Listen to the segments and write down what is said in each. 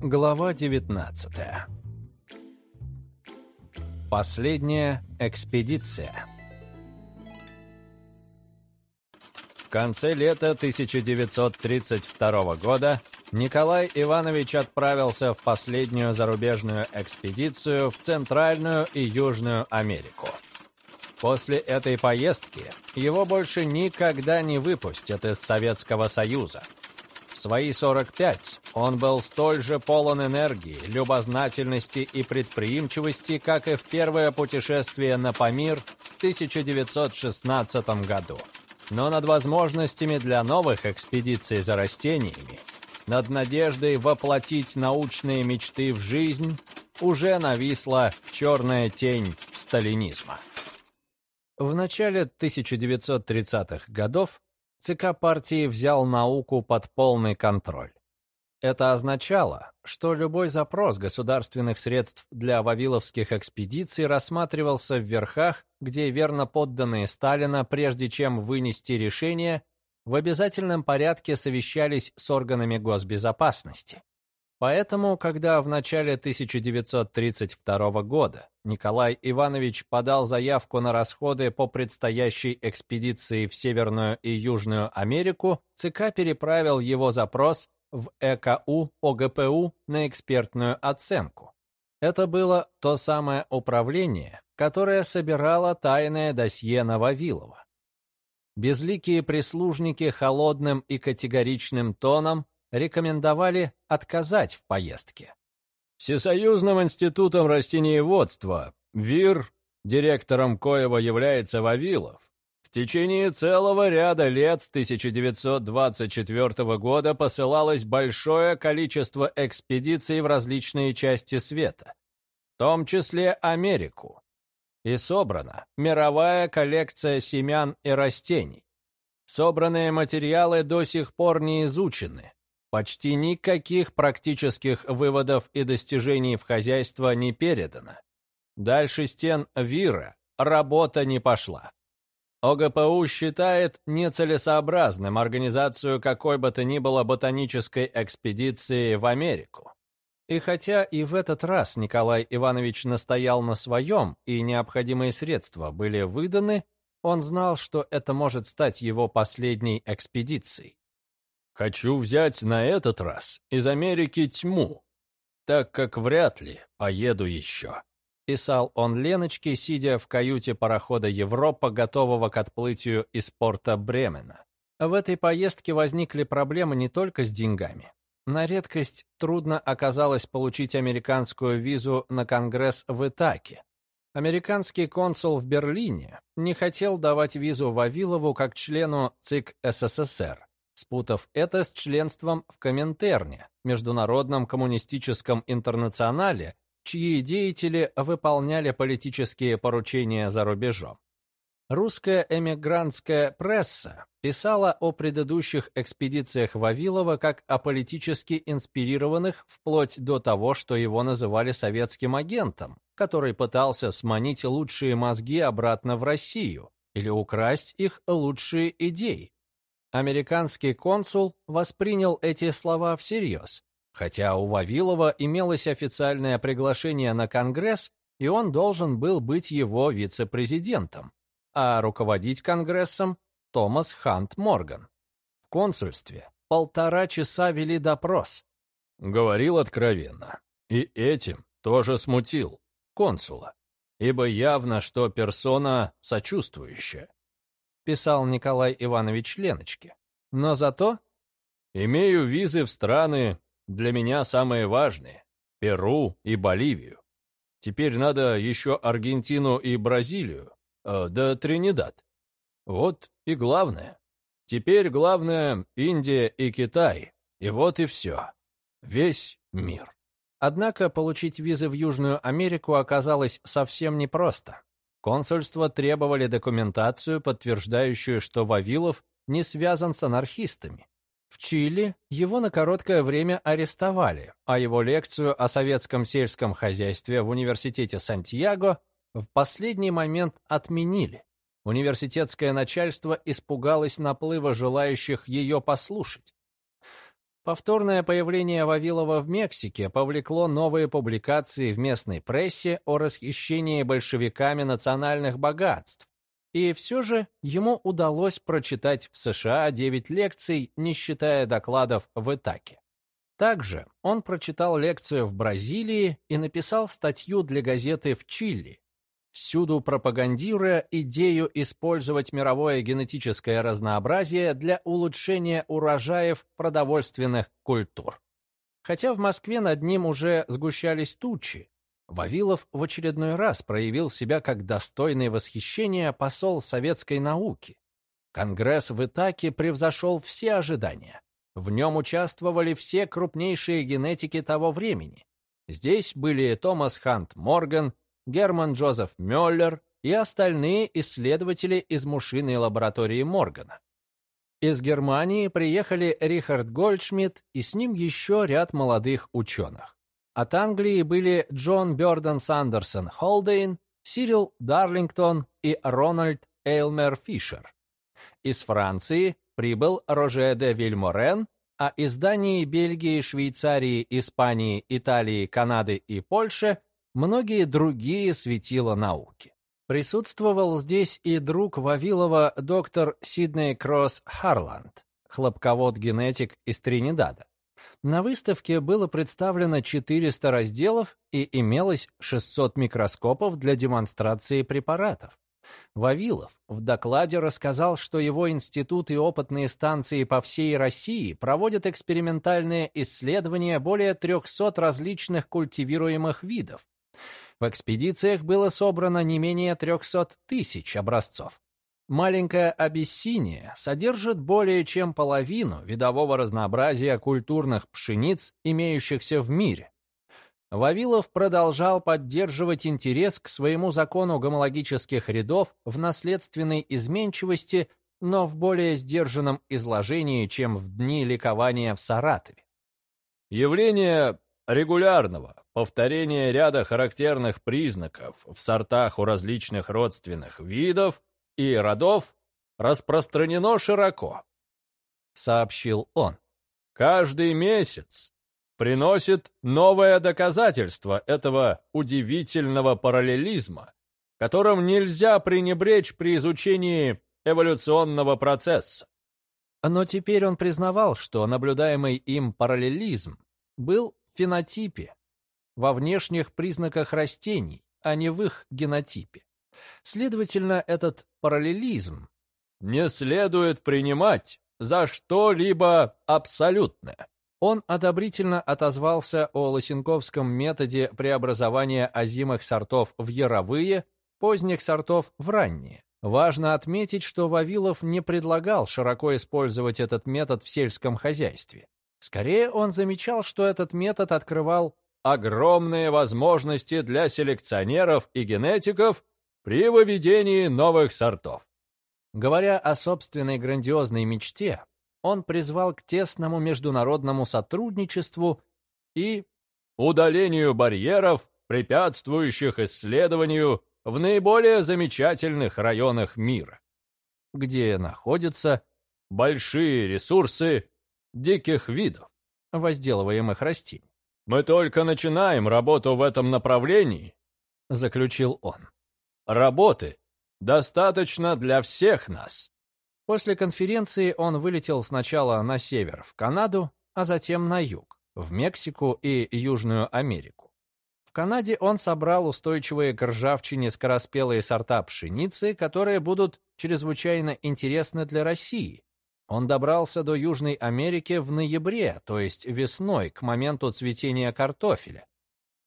Глава 19 Последняя экспедиция В конце лета 1932 года Николай Иванович отправился в последнюю зарубежную экспедицию в Центральную и Южную Америку. После этой поездки его больше никогда не выпустят из Советского Союза. В свои 45 он был столь же полон энергии, любознательности и предприимчивости, как и в первое путешествие на Памир в 1916 году. Но над возможностями для новых экспедиций за растениями над надеждой воплотить научные мечты в жизнь уже нависла черная тень сталинизма. В начале 1930-х годов ЦК партии взял науку под полный контроль. Это означало, что любой запрос государственных средств для вавиловских экспедиций рассматривался в верхах, где верно подданные Сталина, прежде чем вынести решение, в обязательном порядке совещались с органами госбезопасности. Поэтому, когда в начале 1932 года Николай Иванович подал заявку на расходы по предстоящей экспедиции в Северную и Южную Америку, ЦК переправил его запрос в ЭКУ ОГПУ на экспертную оценку. Это было то самое управление, которое собирало тайное досье на Вавилова. Безликие прислужники холодным и категоричным тоном рекомендовали отказать в поездке. Всесоюзным институтом растениеводства ВИР, директором коего является Вавилов, в течение целого ряда лет с 1924 года посылалось большое количество экспедиций в различные части света, в том числе Америку, и собрана мировая коллекция семян и растений. Собранные материалы до сих пор не изучены. Почти никаких практических выводов и достижений в хозяйство не передано. Дальше стен ВИРа работа не пошла. ОГПУ считает нецелесообразным организацию какой бы то ни было ботанической экспедиции в Америку. И хотя и в этот раз Николай Иванович настоял на своем, и необходимые средства были выданы, он знал, что это может стать его последней экспедицией. «Хочу взять на этот раз из Америки тьму, так как вряд ли поеду еще», писал он Леночке, сидя в каюте парохода «Европа», готового к отплытию из порта Бремена. В этой поездке возникли проблемы не только с деньгами. На редкость трудно оказалось получить американскую визу на Конгресс в Итаке. Американский консул в Берлине не хотел давать визу Вавилову как члену ЦИК СССР, спутав это с членством в Коминтерне, Международном коммунистическом интернационале, чьи деятели выполняли политические поручения за рубежом. Русская эмигрантская пресса писала о предыдущих экспедициях Вавилова как о политически инспирированных вплоть до того, что его называли советским агентом, который пытался сманить лучшие мозги обратно в Россию или украсть их лучшие идеи. Американский консул воспринял эти слова всерьез, хотя у Вавилова имелось официальное приглашение на Конгресс, и он должен был быть его вице-президентом а руководить Конгрессом Томас Хант Морган. В консульстве полтора часа вели допрос. Говорил откровенно. И этим тоже смутил консула, ибо явно, что персона сочувствующая. Писал Николай Иванович Леночке. Но зато... Имею визы в страны, для меня самые важные. Перу и Боливию. Теперь надо еще Аргентину и Бразилию. Э, да Тринидад. Вот и главное. Теперь главное Индия и Китай. И вот и все. Весь мир. Однако получить визы в Южную Америку оказалось совсем непросто. Консульство требовали документацию, подтверждающую, что Вавилов не связан с анархистами. В Чили его на короткое время арестовали, а его лекцию о советском сельском хозяйстве в Университете Сантьяго в последний момент отменили. Университетское начальство испугалось наплыва желающих ее послушать. Повторное появление Вавилова в Мексике повлекло новые публикации в местной прессе о расхищении большевиками национальных богатств. И все же ему удалось прочитать в США 9 лекций, не считая докладов в Итаке. Также он прочитал лекцию в Бразилии и написал статью для газеты в Чили, всюду пропагандируя идею использовать мировое генетическое разнообразие для улучшения урожаев продовольственных культур. Хотя в Москве над ним уже сгущались тучи, Вавилов в очередной раз проявил себя как достойный восхищения посол советской науки. Конгресс в Итаке превзошел все ожидания. В нем участвовали все крупнейшие генетики того времени. Здесь были Томас Хант Морган, Герман Джозеф Мюллер и остальные исследователи из мушиной лаборатории Моргана. Из Германии приехали Рихард Гольдшмидт и с ним еще ряд молодых ученых. От Англии были Джон Бёрден Сандерсон Холдейн, Сирил Дарлингтон и Рональд Эйлмер Фишер. Из Франции прибыл Роже де Вильморен, а из Дании, Бельгии, Швейцарии, Испании, Италии, Канады и Польши многие другие светила науки. Присутствовал здесь и друг Вавилова доктор Сидней Кросс Харланд, хлопковод-генетик из Тринидада. На выставке было представлено 400 разделов и имелось 600 микроскопов для демонстрации препаратов. Вавилов в докладе рассказал, что его институт и опытные станции по всей России проводят экспериментальные исследования более 300 различных культивируемых видов, в экспедициях было собрано не менее 300 тысяч образцов. Маленькая Абиссиния содержит более чем половину видового разнообразия культурных пшениц, имеющихся в мире. Вавилов продолжал поддерживать интерес к своему закону гомологических рядов в наследственной изменчивости, но в более сдержанном изложении, чем в дни ликования в Саратове. Явление регулярного повторения ряда характерных признаков в сортах у различных родственных видов и родов распространено широко, сообщил он. Каждый месяц приносит новое доказательство этого удивительного параллелизма, которым нельзя пренебречь при изучении эволюционного процесса. Но теперь он признавал, что наблюдаемый им параллелизм был фенотипе, во внешних признаках растений, а не в их генотипе. Следовательно, этот параллелизм не следует принимать за что-либо абсолютное. Он одобрительно отозвался о лосенковском методе преобразования озимых сортов в яровые, поздних сортов в ранние. Важно отметить, что Вавилов не предлагал широко использовать этот метод в сельском хозяйстве. Скорее, он замечал, что этот метод открывал огромные возможности для селекционеров и генетиков при выведении новых сортов. Говоря о собственной грандиозной мечте, он призвал к тесному международному сотрудничеству и удалению барьеров, препятствующих исследованию в наиболее замечательных районах мира, где находятся большие ресурсы диких видов, возделываемых растений. «Мы только начинаем работу в этом направлении», — заключил он. «Работы достаточно для всех нас». После конференции он вылетел сначала на север, в Канаду, а затем на юг, в Мексику и Южную Америку. В Канаде он собрал устойчивые к ржавчине скороспелые сорта пшеницы, которые будут чрезвычайно интересны для России, он добрался до Южной Америки в ноябре, то есть весной, к моменту цветения картофеля.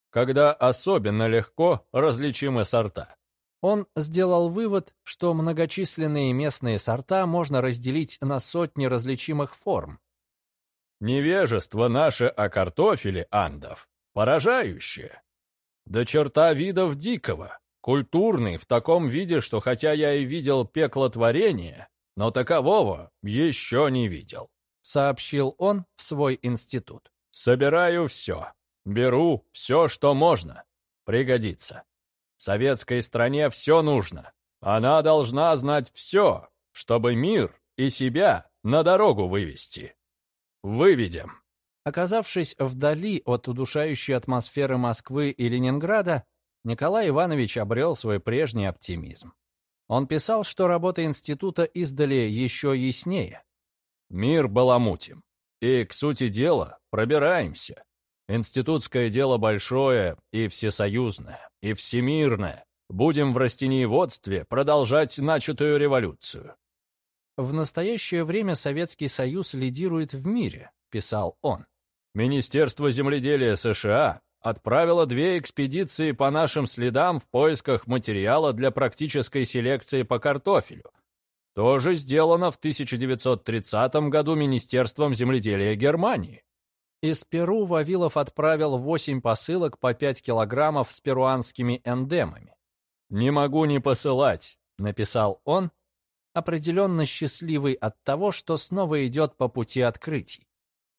Когда особенно легко различимы сорта. Он сделал вывод, что многочисленные местные сорта можно разделить на сотни различимых форм. Невежество наше о картофеле андов поражающее. До черта видов дикого, культурный в таком виде, что хотя я и видел пекло творения, но такового еще не видел», — сообщил он в свой институт. «Собираю все. Беру все, что можно. Пригодится. Советской стране все нужно. Она должна знать все, чтобы мир и себя на дорогу вывести. Выведем». Оказавшись вдали от удушающей атмосферы Москвы и Ленинграда, Николай Иванович обрел свой прежний оптимизм. Он писал, что работа института издали еще яснее. «Мир баламутим, и, к сути дела, пробираемся. Институтское дело большое и всесоюзное, и всемирное. Будем в растениеводстве продолжать начатую революцию». «В настоящее время Советский Союз лидирует в мире», — писал он. «Министерство земледелия США отправила две экспедиции по нашим следам в поисках материала для практической селекции по картофелю. Тоже сделано в 1930 году Министерством земледелия Германии. Из Перу Вавилов отправил 8 посылок по 5 килограммов с перуанскими эндемами. «Не могу не посылать», — написал он, определенно счастливый от того, что снова идет по пути открытий.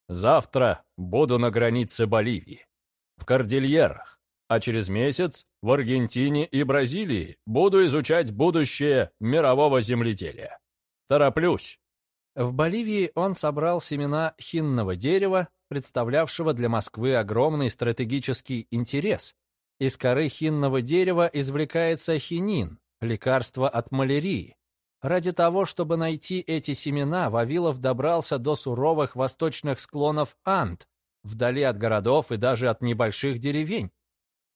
«Завтра буду на границе Боливии в Кордильерах, а через месяц в Аргентине и Бразилии буду изучать будущее мирового земледелия. Тороплюсь. В Боливии он собрал семена хинного дерева, представлявшего для Москвы огромный стратегический интерес. Из коры хинного дерева извлекается хинин, лекарство от малярии. Ради того, чтобы найти эти семена, Вавилов добрался до суровых восточных склонов Анд, вдали от городов и даже от небольших деревень.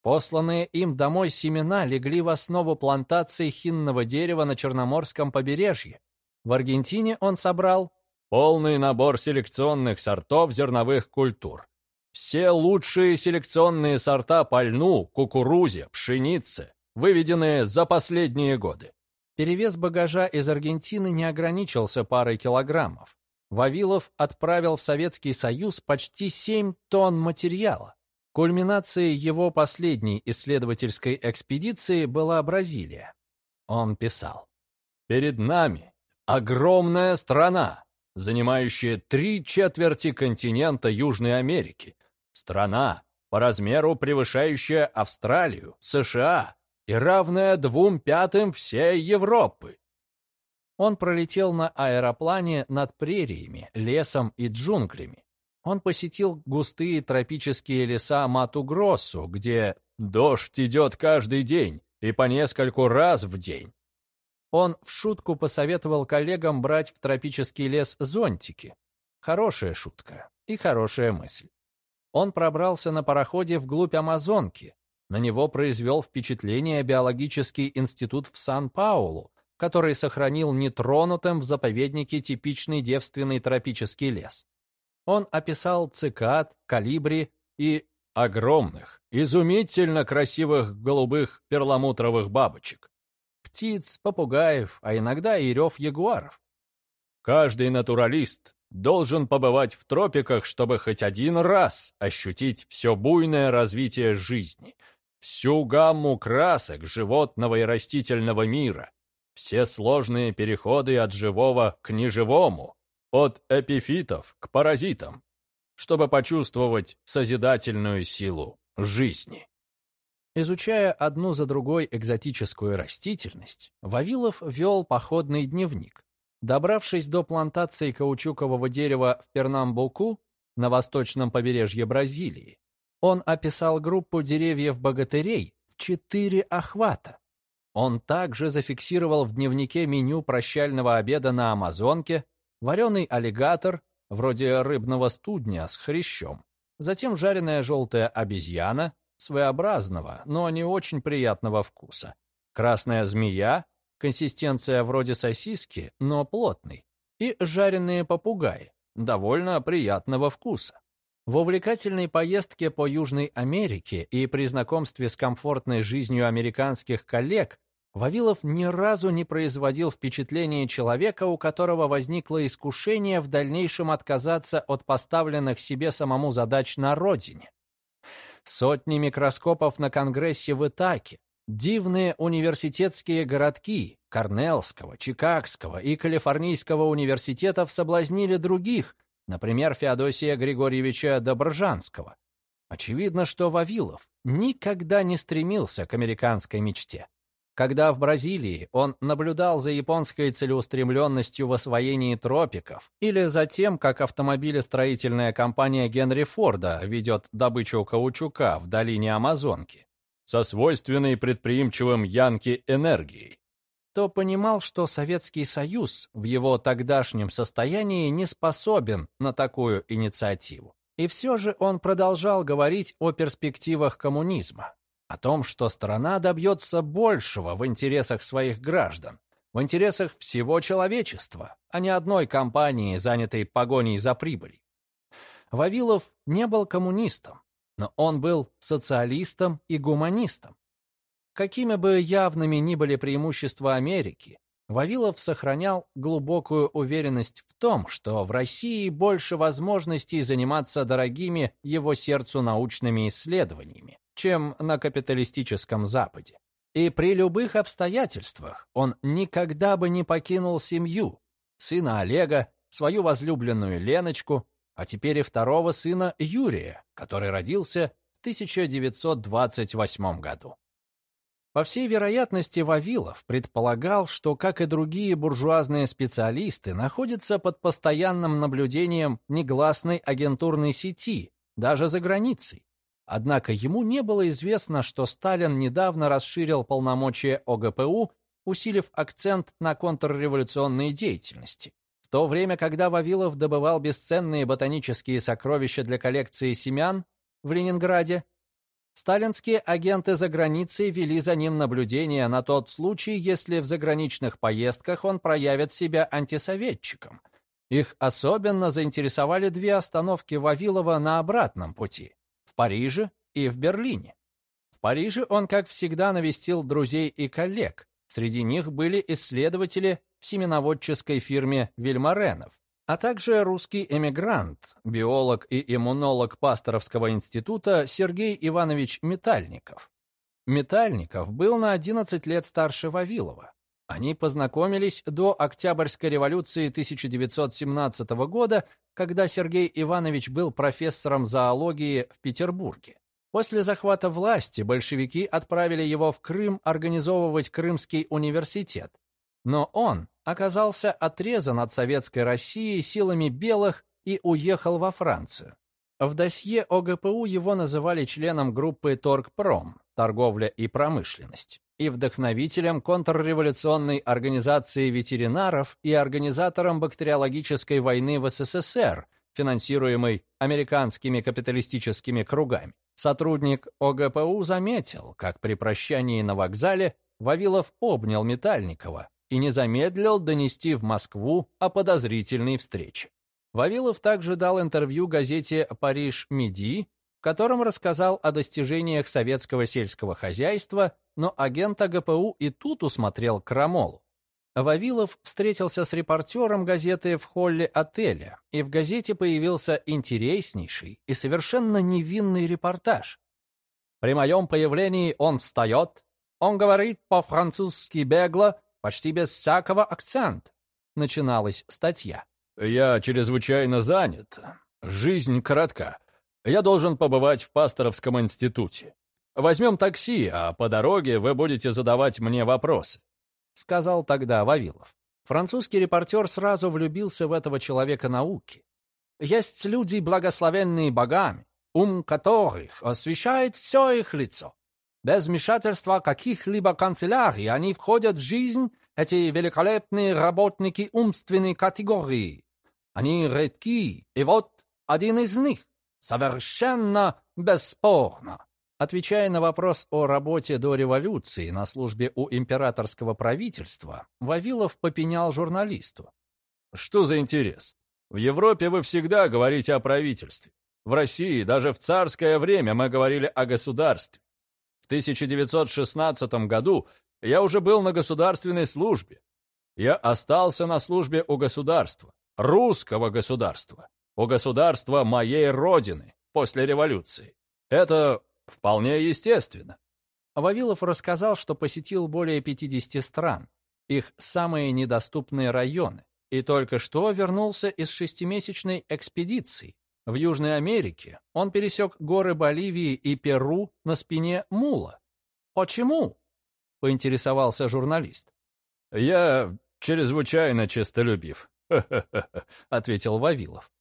Посланные им домой семена легли в основу плантации хинного дерева на Черноморском побережье. В Аргентине он собрал полный набор селекционных сортов зерновых культур. Все лучшие селекционные сорта по льну, кукурузе, пшенице, выведенные за последние годы. Перевес багажа из Аргентины не ограничился парой килограммов. Вавилов отправил в Советский Союз почти 7 тонн материала. Кульминацией его последней исследовательской экспедиции была Бразилия. Он писал. «Перед нами огромная страна, занимающая три четверти континента Южной Америки. Страна, по размеру превышающая Австралию, США и равная двум пятым всей Европы. Он пролетел на аэроплане над прериями, лесом и джунглями. Он посетил густые тропические леса Мату-Гроссу, где дождь идет каждый день и по нескольку раз в день. Он в шутку посоветовал коллегам брать в тропический лес зонтики. Хорошая шутка и хорошая мысль. Он пробрался на пароходе вглубь Амазонки. На него произвел впечатление биологический институт в Сан-Паулу, который сохранил нетронутым в заповеднике типичный девственный тропический лес. Он описал цикад, калибри и огромных, изумительно красивых голубых перламутровых бабочек. Птиц, попугаев, а иногда и рев ягуаров. Каждый натуралист должен побывать в тропиках, чтобы хоть один раз ощутить все буйное развитие жизни, всю гамму красок животного и растительного мира, все сложные переходы от живого к неживому, от эпифитов к паразитам, чтобы почувствовать созидательную силу жизни. Изучая одну за другой экзотическую растительность, Вавилов вел походный дневник. Добравшись до плантации каучукового дерева в Пернамбуку, на восточном побережье Бразилии, он описал группу деревьев-богатырей в четыре охвата. Он также зафиксировал в дневнике меню прощального обеда на Амазонке, вареный аллигатор, вроде рыбного студня с хрящом, затем жареная желтая обезьяна, своеобразного, но не очень приятного вкуса, красная змея, консистенция вроде сосиски, но плотный, и жареные попугаи, довольно приятного вкуса. В увлекательной поездке по Южной Америке и при знакомстве с комфортной жизнью американских коллег Вавилов ни разу не производил впечатления человека, у которого возникло искушение в дальнейшем отказаться от поставленных себе самому задач на родине. Сотни микроскопов на Конгрессе в Итаке, дивные университетские городки Корнеллского, Чикагского и Калифорнийского университетов соблазнили других, например, Феодосия Григорьевича Добржанского. Очевидно, что Вавилов никогда не стремился к американской мечте. Когда в Бразилии он наблюдал за японской целеустремленностью в освоении тропиков или за тем, как автомобилестроительная компания Генри Форда ведет добычу каучука в долине Амазонки, со свойственной предприимчивым Янке энергией, то понимал, что Советский Союз в его тогдашнем состоянии не способен на такую инициативу. И все же он продолжал говорить о перспективах коммунизма о том, что страна добьется большего в интересах своих граждан, в интересах всего человечества, а не одной компании, занятой погоней за прибыль. Вавилов не был коммунистом, но он был социалистом и гуманистом. Какими бы явными ни были преимущества Америки, Вавилов сохранял глубокую уверенность в том, что в России больше возможностей заниматься дорогими его сердцу научными исследованиями, чем на капиталистическом Западе. И при любых обстоятельствах он никогда бы не покинул семью, сына Олега, свою возлюбленную Леночку, а теперь и второго сына Юрия, который родился в 1928 году. По всей вероятности, Вавилов предполагал, что, как и другие буржуазные специалисты, находится под постоянным наблюдением негласной агентурной сети, даже за границей, Однако ему не было известно, что Сталин недавно расширил полномочия ОГПУ, усилив акцент на контрреволюционной деятельности. В то время, когда Вавилов добывал бесценные ботанические сокровища для коллекции семян в Ленинграде, сталинские агенты за границей вели за ним наблюдение на тот случай, если в заграничных поездках он проявит себя антисоветчиком. Их особенно заинтересовали две остановки Вавилова на обратном пути. Париже и в Берлине. В Париже он, как всегда, навестил друзей и коллег. Среди них были исследователи в семеноводческой фирме Вильмаренов, а также русский эмигрант, биолог и иммунолог Пасторовского института Сергей Иванович Метальников. Метальников был на 11 лет старше Вавилова. Они познакомились до Октябрьской революции 1917 года когда Сергей Иванович был профессором зоологии в Петербурге. После захвата власти большевики отправили его в Крым организовывать Крымский университет. Но он оказался отрезан от советской России силами белых и уехал во Францию. В досье ОГПУ его называли членом группы «Торгпром» – торговля и промышленность и вдохновителем контрреволюционной организации ветеринаров и организатором бактериологической войны в СССР, финансируемой американскими капиталистическими кругами. Сотрудник ОГПУ заметил, как при прощании на вокзале Вавилов обнял Метальникова и не замедлил донести в Москву о подозрительной встрече. Вавилов также дал интервью газете «Париж Миди», в котором рассказал о достижениях советского сельского хозяйства но агент АГПУ и тут усмотрел крамолу. Вавилов встретился с репортером газеты в холле отеля, и в газете появился интереснейший и совершенно невинный репортаж. При моем появлении он встает, он говорит по-французски бегло, почти без всякого акцента. Начиналась статья. «Я чрезвычайно занят. Жизнь коротка. Я должен побывать в Пасторовском институте. Возьмем такси, а по дороге вы будете задавать мне вопросы», — сказал тогда Вавилов. Французский репортер сразу влюбился в этого человека науки. «Есть люди, благословенные богами, ум которых освещает все их лицо. Без вмешательства каких-либо канцелярий они входят в жизнь, эти великолепные работники умственной категории. Они редки, и вот один из них, совершенно бесспорно. Отвечая на вопрос о работе до революции на службе у императорского правительства, Вавилов попенял журналисту. «Что за интерес? В Европе вы всегда говорите о правительстве. В России даже в царское время мы говорили о государстве. В 1916 году я уже был на государственной службе. Я остался на службе у государства, русского государства, у государства моей родины после революции. Это Вполне естественно. Вавилов рассказал, что посетил более 50 стран, их самые недоступные районы, и только что вернулся из шестимесячной экспедиции. В Южной Америке он пересек горы Боливии и Перу на спине мула. Почему? — поинтересовался журналист. «Я чрезвычайно честолюбив», — ответил Вавилов.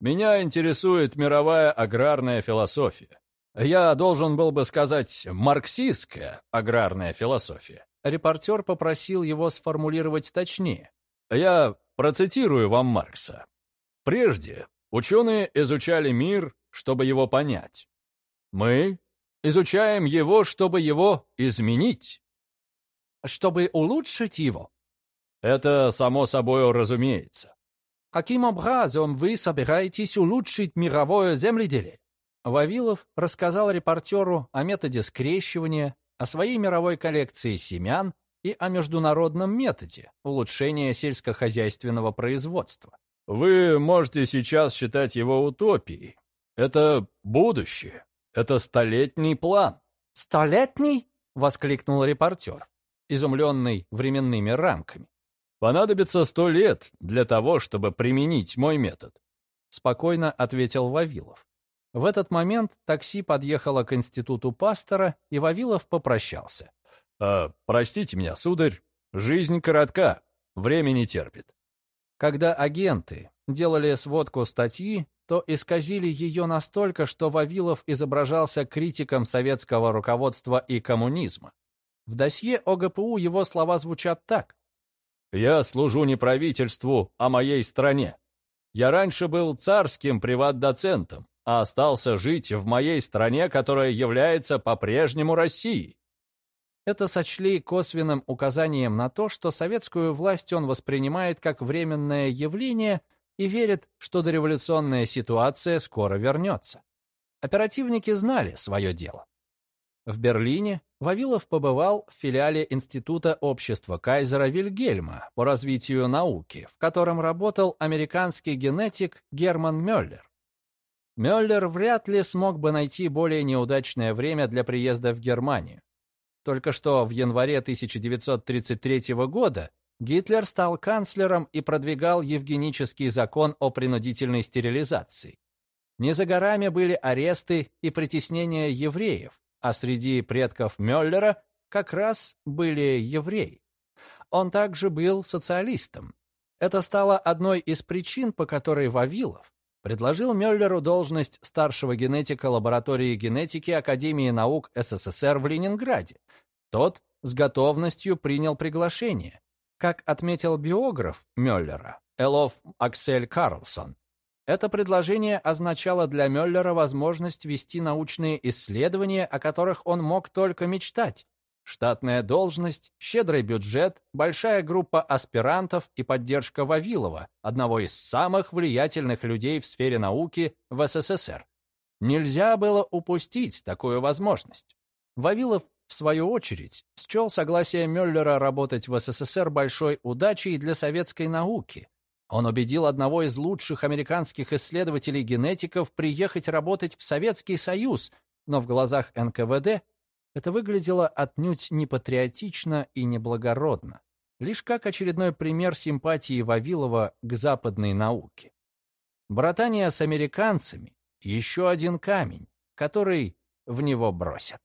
«Меня интересует мировая аграрная философия. Я должен был бы сказать марксистская аграрная философия». Репортер попросил его сформулировать точнее. «Я процитирую вам Маркса. Прежде ученые изучали мир, чтобы его понять. Мы изучаем его, чтобы его изменить. Чтобы улучшить его? Это само собой разумеется. Каким образом вы собираетесь улучшить мировое земледелие? Вавилов рассказал репортеру о методе скрещивания, о своей мировой коллекции семян и о международном методе улучшения сельскохозяйственного производства. Вы можете сейчас считать его утопией. Это будущее. Это столетний план. «Столетний?» — воскликнул репортер, изумленный временными рамками. «Понадобится сто лет для того, чтобы применить мой метод», — спокойно ответил Вавилов. В этот момент такси подъехало к институту пастора, и Вавилов попрощался. «А, «Простите меня, сударь, жизнь коротка, время не терпит». Когда агенты делали сводку статьи, то исказили ее настолько, что Вавилов изображался критиком советского руководства и коммунизма. В досье ОГПУ его слова звучат так. «Я служу не правительству, а моей стране. Я раньше был царским приват-доцентом, а остался жить в моей стране, которая является по-прежнему Россией. Это сочли косвенным указанием на то, что советскую власть он воспринимает как временное явление и верит, что дореволюционная ситуация скоро вернется. Оперативники знали свое дело. В Берлине Вавилов побывал в филиале Института общества Кайзера Вильгельма по развитию науки, в котором работал американский генетик Герман Мюллер. Мюллер вряд ли смог бы найти более неудачное время для приезда в Германию. Только что в январе 1933 года Гитлер стал канцлером и продвигал евгенический закон о принудительной стерилизации. Не за горами были аресты и притеснения евреев, а среди предков Мюллера как раз были евреи. Он также был социалистом. Это стало одной из причин, по которой Вавилов предложил Мюллеру должность старшего генетика лаборатории генетики Академии наук СССР в Ленинграде. Тот с готовностью принял приглашение. Как отметил биограф Мюллера, Элов Аксель Карлсон, это предложение означало для Мюллера возможность вести научные исследования, о которых он мог только мечтать. Штатная должность, щедрый бюджет, большая группа аспирантов и поддержка Вавилова, одного из самых влиятельных людей в сфере науки в СССР. Нельзя было упустить такую возможность. Вавилов, в свою очередь, счел согласие Мюллера работать в СССР большой удачей для советской науки. Он убедил одного из лучших американских исследователей-генетиков приехать работать в Советский Союз, но в глазах НКВД это выглядело отнюдь не патриотично и неблагородно, лишь как очередной пример симпатии Вавилова к западной науке. Братание с американцами — еще один камень, который в него бросят.